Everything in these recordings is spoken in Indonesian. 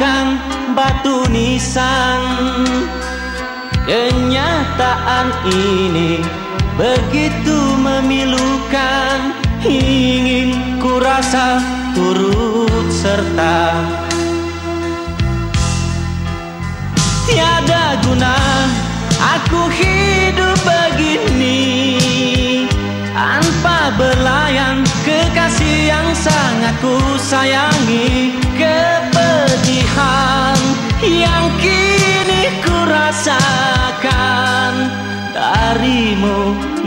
Tinggalkan batu nisan. Kenyataan ini begitu memilukan Ingin ku rasa turut serta. Tiada guna aku hidup begini Tanpa belayan kekasih yang sangat ku sayangi. Kepedihan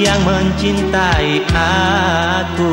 yang mencintai aku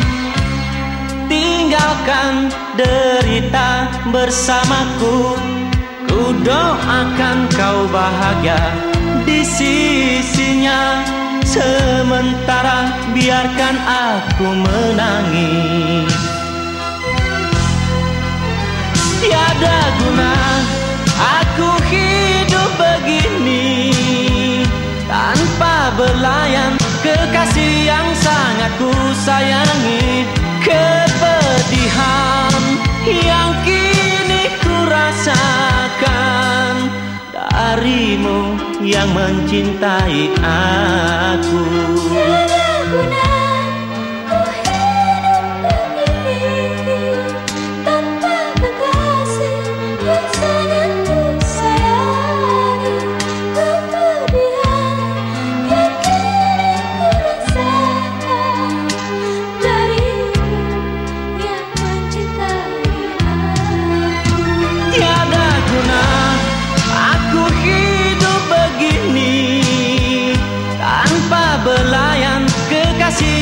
tinggalkan derita bersamaku. Ku doakan kau bahagia di sisinya. Sementara biarkan aku menangis. Tiada guna aku hidup begini Tanpa belayan kekasih yang sangat ku sayangi Darimu yang mencintai aku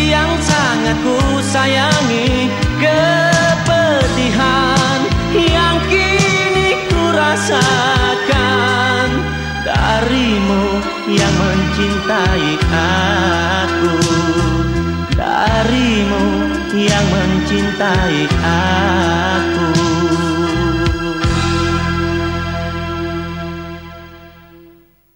yang sangat ku sayangi. Kepedihan yang kini ku rasakan. Darimu yang mencintai aku. Darimu yang mencintai aku